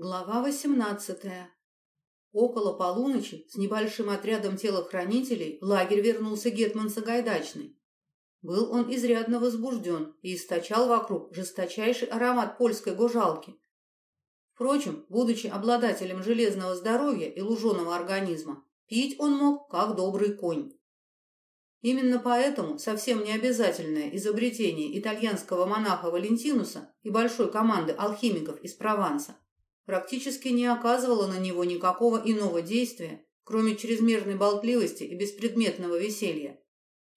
Глава 18. Около полуночи с небольшим отрядом телохранителей в лагерь вернулся гетман Сагайдачный. Был он изрядно возбужден и источал вокруг жесточайший аромат польской гожалки. Впрочем, будучи обладателем железного здоровья и луженого организма, пить он мог, как добрый конь. Именно поэтому совсем не обязательное изобретение итальянского монаха Валентинуса и большой команды алхимиков из Прованса – практически не оказывала на него никакого иного действия, кроме чрезмерной болтливости и беспредметного веселья.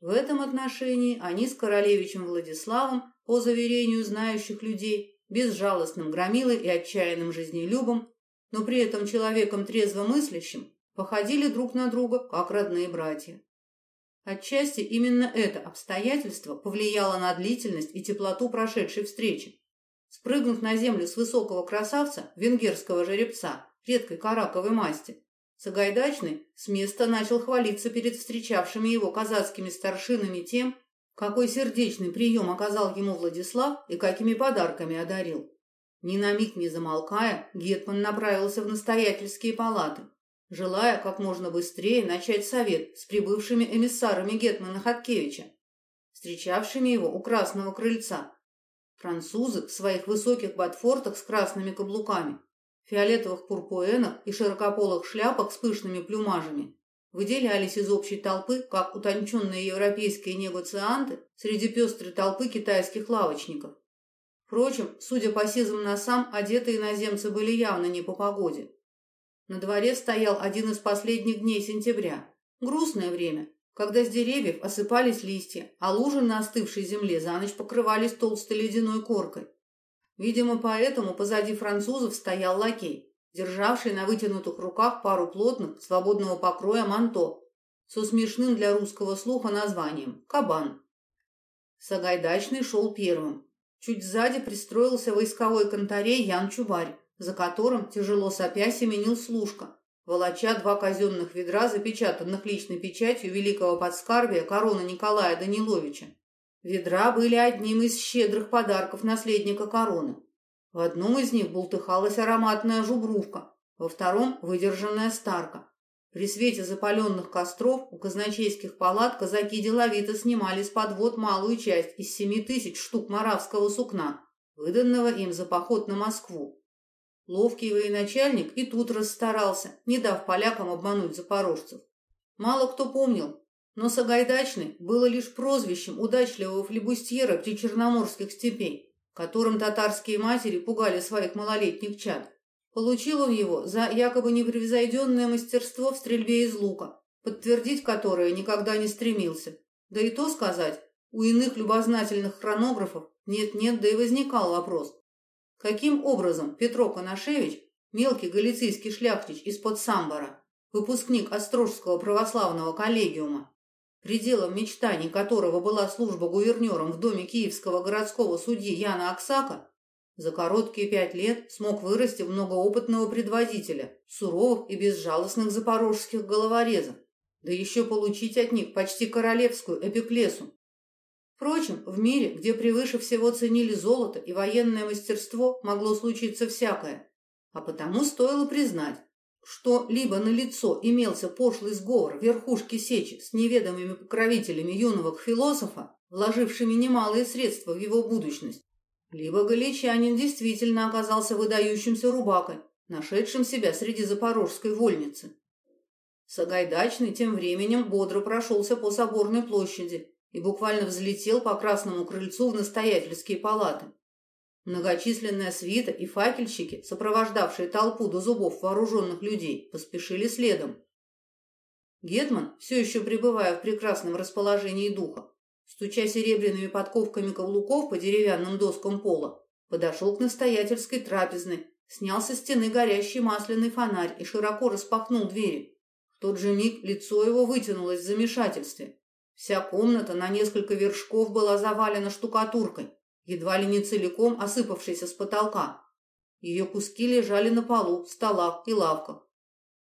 В этом отношении они с королевичем Владиславом, по заверению знающих людей, безжалостным громилой и отчаянным жизнелюбом, но при этом человеком трезвомыслящим, походили друг на друга, как родные братья. Отчасти именно это обстоятельство повлияло на длительность и теплоту прошедшей встречи. Спрыгнув на землю с высокого красавца, венгерского жеребца, редкой караковой масти, Сагайдачный с места начал хвалиться перед встречавшими его казацкими старшинами тем, какой сердечный прием оказал ему Владислав и какими подарками одарил. Ни на миг не замолкая, Гетман направился в настоятельские палаты, желая как можно быстрее начать совет с прибывшими эмиссарами Гетмана Хаткевича, встречавшими его у Красного Крыльца Французы в своих высоких ботфортах с красными каблуками, фиолетовых пурпуэнах и широкополых шляпах с пышными плюмажами выделялись из общей толпы, как утонченные европейские негоцианты среди пестрой толпы китайских лавочников. Впрочем, судя по сизым носам, одетые иноземцы были явно не по погоде. На дворе стоял один из последних дней сентября. Грустное время, когда с деревьев осыпались листья, а лужи на остывшей земле за ночь покрывались толстой ледяной коркой. Видимо, поэтому позади французов стоял лакей, державший на вытянутых руках пару плотных, свободного покроя манто со смешным для русского слуха названием «Кабан». Сагайдачный шел первым. Чуть сзади пристроился войсковой конторей Ян Чубарь, за которым, тяжело сопя, семенил служка, волоча два казенных ведра, запечатанных личной печатью великого подскарбия короны Николая Даниловича. Ведра были одним из щедрых подарков наследника короны. В одном из них бултыхалась ароматная жубрувка, во втором – выдержанная старка. При свете запаленных костров у казначейских палат казаки деловито снимали с подвод малую часть из семи тысяч штук маравского сукна, выданного им за поход на Москву. Ловкий военачальник и тут расстарался, не дав полякам обмануть запорожцев. Мало кто помнил, но Сагайдачный было лишь прозвищем удачливого флебустьера при Черноморских степей, которым татарские матери пугали своих малолетних чад. Получил он его за якобы непревзойденное мастерство в стрельбе из лука, подтвердить которое никогда не стремился. Да и то сказать, у иных любознательных хронографов нет-нет, да и возникал вопрос, Каким образом Петро Коношевич, мелкий галицийский шляхтич из-под Самбора, выпускник Острожского православного коллегиума, пределом мечтаний которого была служба гувернером в доме киевского городского судьи Яна Аксака, за короткие пять лет смог вырасти в многоопытного предводителя, суровых и безжалостных запорожских головорезов, да еще получить от них почти королевскую эпиклесу, Впрочем, в мире, где превыше всего ценили золото и военное мастерство, могло случиться всякое. А потому стоило признать, что либо на лицо имелся пошлый сговор верхушки сечи с неведомыми покровителями юного философа, вложившими немалые средства в его будущность, либо галичанин действительно оказался выдающимся рубакой, нашедшим себя среди запорожской вольницы. Сагайдачный тем временем бодро прошелся по соборной площади, и буквально взлетел по красному крыльцу в настоятельские палаты. Многочисленная свита и факельщики, сопровождавшие толпу до зубов вооруженных людей, поспешили следом. Гетман, все еще пребывая в прекрасном расположении духа, стуча серебряными подковками каблуков по деревянным доскам пола, подошел к настоятельской трапезной, снял со стены горящий масляный фонарь и широко распахнул двери. В тот же миг лицо его вытянулось в замешательстве. Вся комната на несколько вершков была завалена штукатуркой, едва ли не целиком осыпавшейся с потолка. Ее куски лежали на полу, столах и лавках.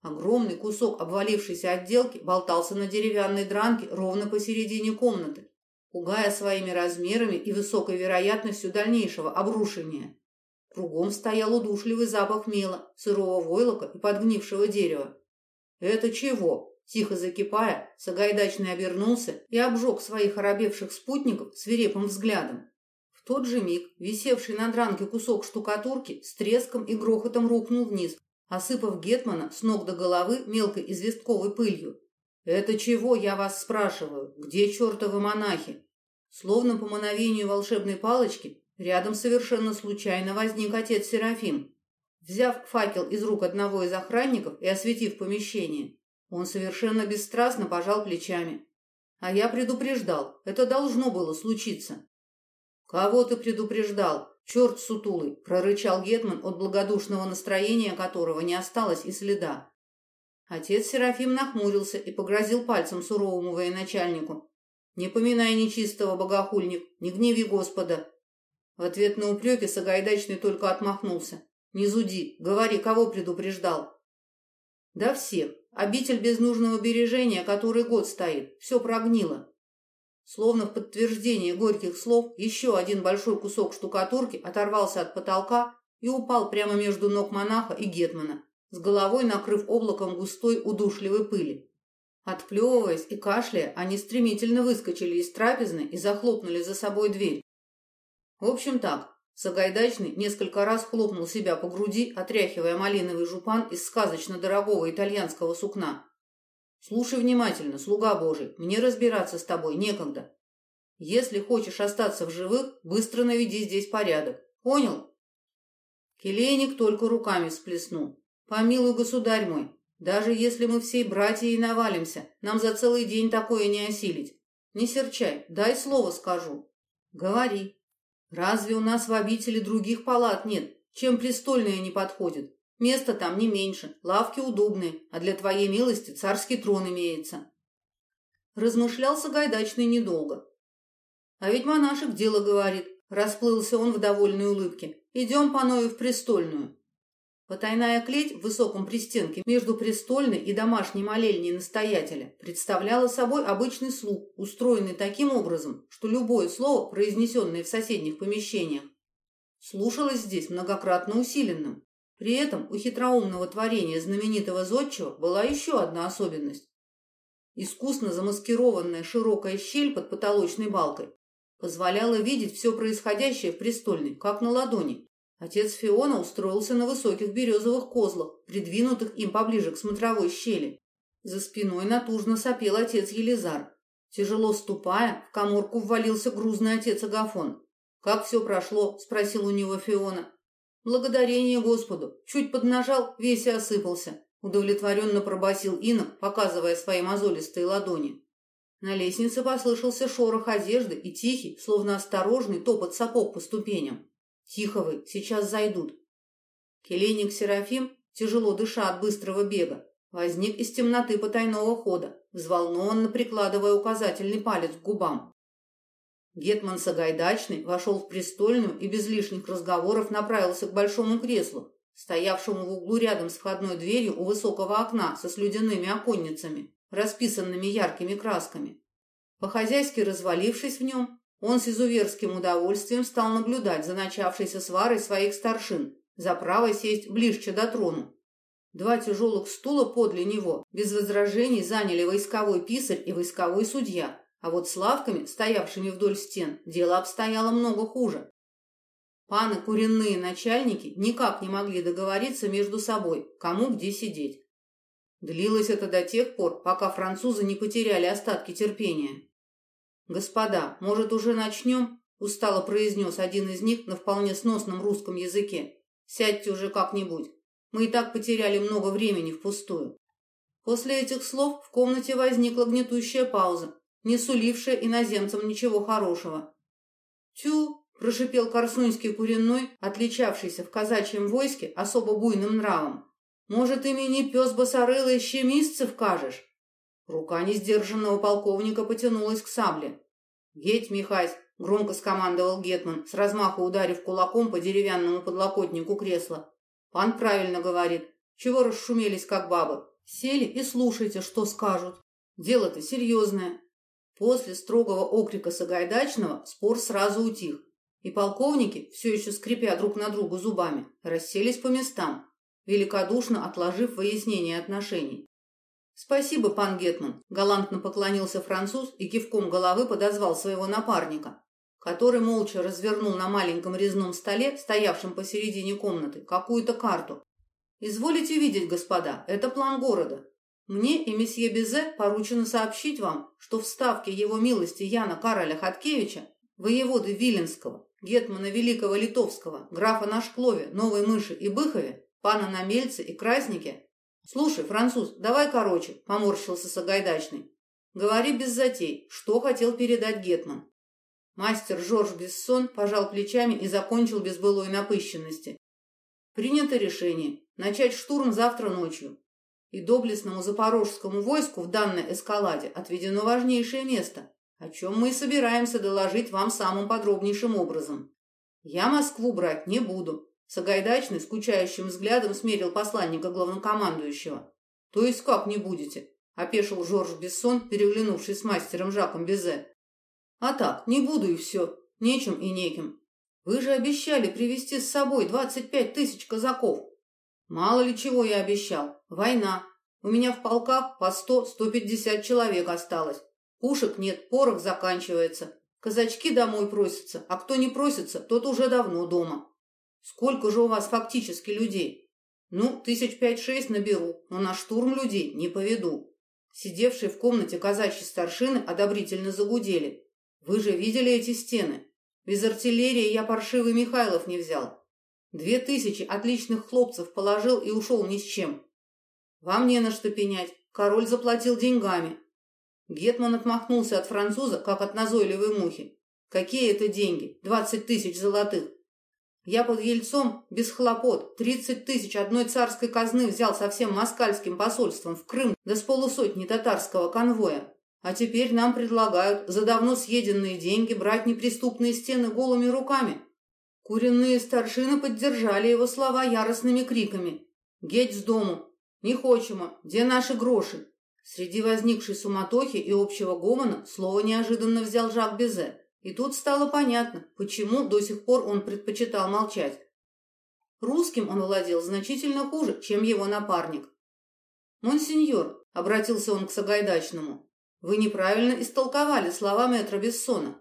Огромный кусок обвалившейся отделки болтался на деревянной дранке ровно посередине комнаты, пугая своими размерами и высокой вероятностью дальнейшего обрушения. Кругом стоял удушливый запах мела, сырого войлока и подгнившего дерева. «Это чего?» Тихо закипая, Сагайдачный обернулся и обжег своих оробевших спутников свирепым взглядом. В тот же миг висевший на дранке кусок штукатурки с треском и грохотом рухнул вниз, осыпав Гетмана с ног до головы мелкой известковой пылью. «Это чего, я вас спрашиваю? Где чертовы монахи?» Словно по мановению волшебной палочки, рядом совершенно случайно возник отец Серафим. Взяв факел из рук одного из охранников и осветив помещение, он совершенно бесстрастно пожал плечами. А я предупреждал, это должно было случиться. «Кого ты предупреждал? Черт сутулый!» — прорычал Гетман, от благодушного настроения которого не осталось и следа. Отец Серафим нахмурился и погрозил пальцем суровому военачальнику. «Не поминай нечистого, богохульник, не гневи Господа!» В ответ на упреки Сагайдачный только отмахнулся. «Не зуди, говори, кого предупреждал?» «Да всех. Обитель без нужного бережения, который год стоит. Все прогнило. Словно в подтверждение горьких слов, еще один большой кусок штукатурки оторвался от потолка и упал прямо между ног монаха и гетмана, с головой накрыв облаком густой удушливой пыли. Отплевываясь и кашляя, они стремительно выскочили из трапезной и захлопнули за собой дверь. В общем так, Сагайдачный несколько раз хлопнул себя по груди, отряхивая малиновый жупан из сказочно дорогого итальянского сукна. Слушай внимательно, слуга Божий, мне разбираться с тобой некогда. Если хочешь остаться в живых, быстро наведи здесь порядок. Понял? Келейник только руками всплеснул. Помилуй, государь мой, даже если мы всей братьей навалимся, нам за целый день такое не осилить. Не серчай, дай слово скажу. Говори. Разве у нас в обители других палат нет? Чем престольные не подходят? Места там не меньше, лавки удобные, а для твоей милости царский трон имеется. Размышлял Сагайдачный недолго. А ведь монашек дело говорит. Расплылся он в довольной улыбке. Идем, паною, в престольную. Потайная клеть в высоком пристенке между престольной и домашней молельней настоятеля представляла собой обычный слуг, устроенный таким образом, что любое слово, произнесенное в соседних помещениях, слушалось здесь многократно усиленным. При этом у хитроумного творения знаменитого зодчего была еще одна особенность. Искусно замаскированная широкая щель под потолочной балкой позволяла видеть все происходящее в престольной, как на ладони. Отец Фиона устроился на высоких березовых козлах, придвинутых им поближе к смотровой щели. За спиной натужно сопел отец Елизар. Тяжело ступая, в коморку ввалился грузный отец Агафон. «Как все прошло?» – спросил у него Фиона. «Благодарение Господу. Чуть поднажал, весь и осыпался», – удовлетворенно пробасил инок, показывая свои мозолистые ладони. На лестнице послышался шорох одежды и тихий, словно осторожный топот сапог по ступеням. «Тихо вы, сейчас зайдут». Келейник Серафим, тяжело дыша от быстрого бега, возник из темноты потайного хода, взволнованно прикладывая указательный палец к губам. Гетман Сагайдачный вошел в престольную и без лишних разговоров направился к большому креслу, стоявшему в углу рядом с входной дверью у высокого окна со слюдяными оконницами, расписанными яркими красками. По-хозяйски развалившись в нем, он с изуверским удовольствием стал наблюдать за начавшейся сварой своих старшин, за право сесть ближе до трону. Два тяжелых стула подле него без возражений заняли войсковой писарь и войсковой судья, а вот с лавками, стоявшими вдоль стен, дело обстояло много хуже. Паны куренные начальники никак не могли договориться между собой, кому где сидеть. Длилось это до тех пор, пока французы не потеряли остатки терпения. «Господа, может, уже начнем?» – устало произнес один из них на вполне сносном русском языке. «Сядьте уже как-нибудь. Мы и так потеряли много времени впустую». После этих слов в комнате возникла гнетущая пауза, не сулившая иноземцам ничего хорошего. «Тю!» – прошипел корсунский куренной, отличавшийся в казачьем войске особо буйным нравом. «Может, имени пес босорылый щемисцев кажешь?» Рука несдержанного полковника потянулась к сабле. «Геть, Михась!» — громко скомандовал Гетман, с размаху ударив кулаком по деревянному подлокотнику кресла. «Пан правильно говорит. Чего расшумелись, как бабы? Сели и слушайте, что скажут. Дело-то серьезное». После строгого окрика Сагайдачного спор сразу утих. и полковники, все еще скрипя друг на друга зубами, расселись по местам, великодушно отложив выяснение отношений. «Спасибо, пан Гетман», — галантно поклонился француз и кивком головы подозвал своего напарника, который молча развернул на маленьком резном столе, стоявшем посередине комнаты, какую-то карту. «Изволите видеть, господа, это план города. Мне и месье Безе поручено сообщить вам, что в ставке его милости Яна Кароля Хаткевича, воеводы Виленского, гетмана Великого Литовского, графа на Шклове, Новой Мыши и Быхове, пана на Мельце и Краснике, «Слушай, француз, давай короче», — поморщился Сагайдачный. «Говори без затей, что хотел передать Гетман». Мастер Жорж Бессон пожал плечами и закончил без былой напыщенности. «Принято решение начать штурм завтра ночью. И доблестному запорожскому войску в данной эскаладе отведено важнейшее место, о чем мы и собираемся доложить вам самым подробнейшим образом. Я Москву брать не буду, Сагайдачный скучающим взглядом смерил посланника главнокомандующего. «То есть как не будете?» — опешил Жорж Бессон, переглянувшись с мастером Жаком Безе. «А так, не буду и все. Нечем и неким. Вы же обещали привести с собой двадцать пять тысяч казаков. Мало ли чего я обещал. Война. У меня в полках по сто-сто пятьдесят человек осталось. Пушек нет, порох заканчивается. Казачки домой просятся, а кто не просится, тот уже давно дома. Сколько же у вас фактически людей? Ну, тысяч пять-шесть наберу, но на штурм людей не поведу. Сидевшие в комнате казачьи старшины одобрительно загудели. Вы же видели эти стены? Без артиллерии я паршивый Михайлов не взял. Две тысячи отличных хлопцев положил и ушел ни с чем. Вам не на что пенять. Король заплатил деньгами. Гетман отмахнулся от француза, как от назойливой мухи. Какие это деньги? Двадцать тысяч золотых. Я под Ельцом без хлопот тридцать тысяч одной царской казны взял со всем москальским посольством в Крым да с полусотни татарского конвоя. А теперь нам предлагают за давно съеденные деньги брать неприступные стены голыми руками. Куренные старшины поддержали его слова яростными криками. «Геть с дому! Не хочемо! Где наши гроши?» Среди возникшей суматохи и общего гомона слово неожиданно взял Жак Безе. И тут стало понятно, почему до сих пор он предпочитал молчать. Русским он владел значительно хуже, чем его напарник. «Монсеньор», — обратился он к Сагайдачному, — «вы неправильно истолковали слова мэтра Бессона.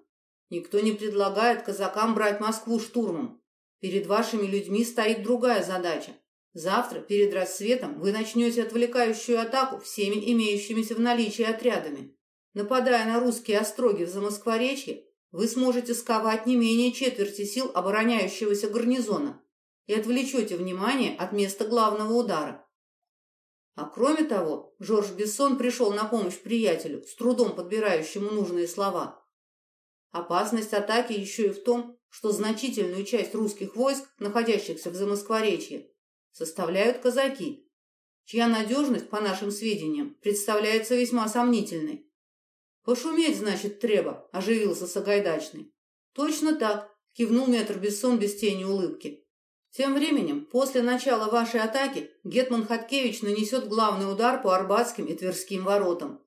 Никто не предлагает казакам брать Москву штурмом. Перед вашими людьми стоит другая задача. Завтра, перед рассветом, вы начнете отвлекающую атаку всеми имеющимися в наличии отрядами. Нападая на русские остроги в Замоскворечье, вы сможете сковать не менее четверти сил обороняющегося гарнизона и отвлечете внимание от места главного удара. А кроме того, Жорж Бессон пришел на помощь приятелю, с трудом подбирающему нужные слова. Опасность атаки еще и в том, что значительную часть русских войск, находящихся в Замоскворечье, составляют казаки, чья надежность, по нашим сведениям, представляется весьма сомнительной. «Пошуметь, значит, треба», — оживился Сагайдачный. «Точно так», — кивнул метр Бессон без тени улыбки. «Тем временем, после начала вашей атаки, Гетман Хаткевич нанесет главный удар по Арбатским и Тверским воротам.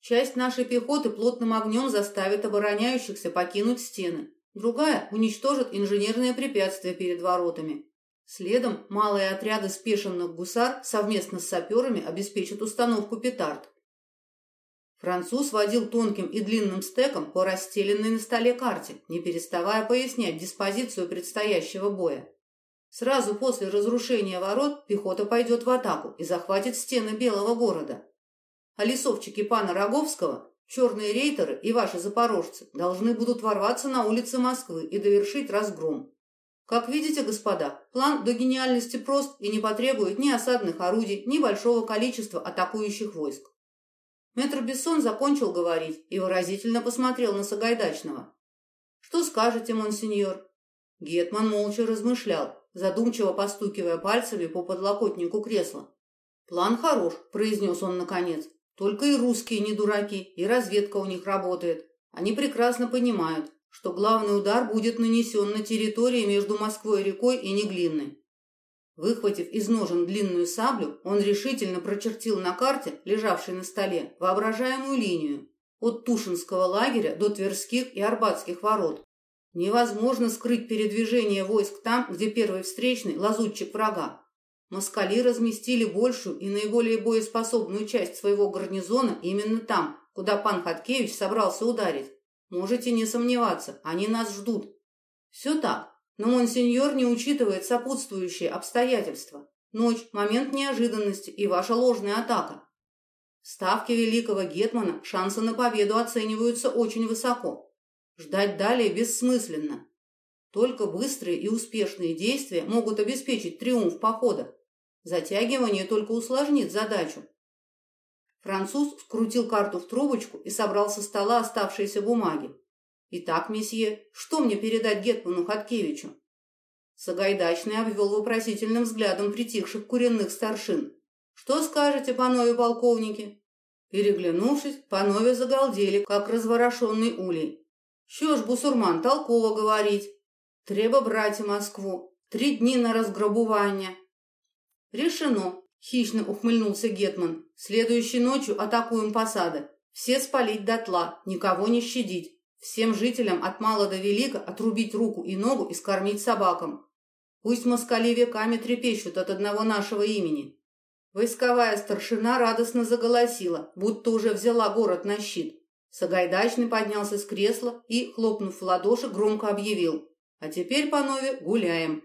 Часть нашей пехоты плотным огнем заставит обороняющихся покинуть стены. Другая уничтожит инженерные препятствия перед воротами. Следом малые отряды спешенных гусар совместно с саперами обеспечат установку петард. Француз водил тонким и длинным стеком по расстеленной на столе карте, не переставая пояснять диспозицию предстоящего боя. Сразу после разрушения ворот пехота пойдет в атаку и захватит стены Белого города. А лесовчики пана Роговского, черные рейтеры и ваши запорожцы должны будут ворваться на улицы Москвы и довершить разгром. Как видите, господа, план до гениальности прост и не потребует ни осадных орудий, ни большого количества атакующих войск. Мэтр Бессон закончил говорить и выразительно посмотрел на Сагайдачного. «Что скажете, монсеньор?» Гетман молча размышлял, задумчиво постукивая пальцами по подлокотнику кресла. «План хорош», — произнес он наконец. «Только и русские не дураки, и разведка у них работает. Они прекрасно понимают, что главный удар будет нанесен на территории между Москвой и рекой и Неглинной. Выхватив из ножен длинную саблю, он решительно прочертил на карте, лежавшей на столе, воображаемую линию от Тушинского лагеря до Тверских и Арбатских ворот. Невозможно скрыть передвижение войск там, где первый встречный – лазутчик врага. Москали разместили большую и наиболее боеспособную часть своего гарнизона именно там, куда пан Хаткевич собрался ударить. Можете не сомневаться, они нас ждут. Все так, но монсеньор не учитывает сопутствующие обстоятельства. Ночь, момент неожиданности и ваша ложная атака. Ставки великого Гетмана шансы на победу оцениваются очень высоко. Ждать далее бессмысленно. Только быстрые и успешные действия могут обеспечить триумф похода. Затягивание только усложнит задачу. Француз скрутил карту в трубочку и собрал со стола оставшиеся бумаги. «Итак, месье, что мне передать Гетману Хаткевичу?» Сагайдачный обвел вопросительным взглядом притихших куренных старшин. «Что скажете, панове полковники?» Переглянувшись, панове загалдели, как разворошенный улей. «Що ж, бусурман, толково говорить. Треба брать Москву. Три дни на разграбування». «Решено», — хищно ухмыльнулся Гетман. «Следующей ночью атакуем посады. Все спалить дотла, никого не щадить. Всем жителям от мала до велика отрубить руку и ногу и скормить собакам. Пусть москали веками трепещут от одного нашего имени. Войсковая старшина радостно заголосила, будто уже взяла город на щит. Сагайдачный поднялся с кресла и, хлопнув в ладоши, громко объявил. «А теперь, панове, гуляем.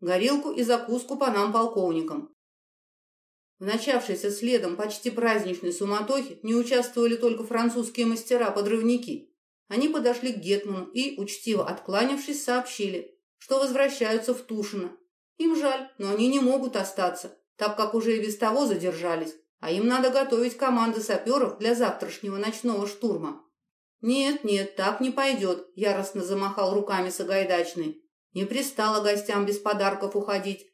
Горилку и закуску по нам полковникам». В начавшейся следом почти праздничной суматохе не участвовали только французские мастера-подрывники – они подошли к Гетману и, учтиво откланявшись, сообщили, что возвращаются в Тушино. Им жаль, но они не могут остаться, так как уже и без того задержались, а им надо готовить команды саперов для завтрашнего ночного штурма. «Нет, нет, так не пойдет», — яростно замахал руками Сагайдачный. «Не пристало гостям без подарков уходить.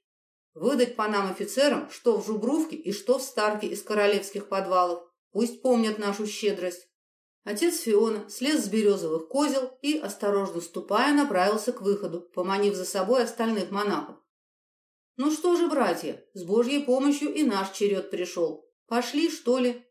Выдать по нам офицерам, что в Жубрувке и что в Старке из королевских подвалов. Пусть помнят нашу щедрость. Отец Фиона слез с березовых козел и, осторожно ступая, направился к выходу, поманив за собой остальных монахов. «Ну что же, братья, с Божьей помощью и наш черед пришел. Пошли, что ли?»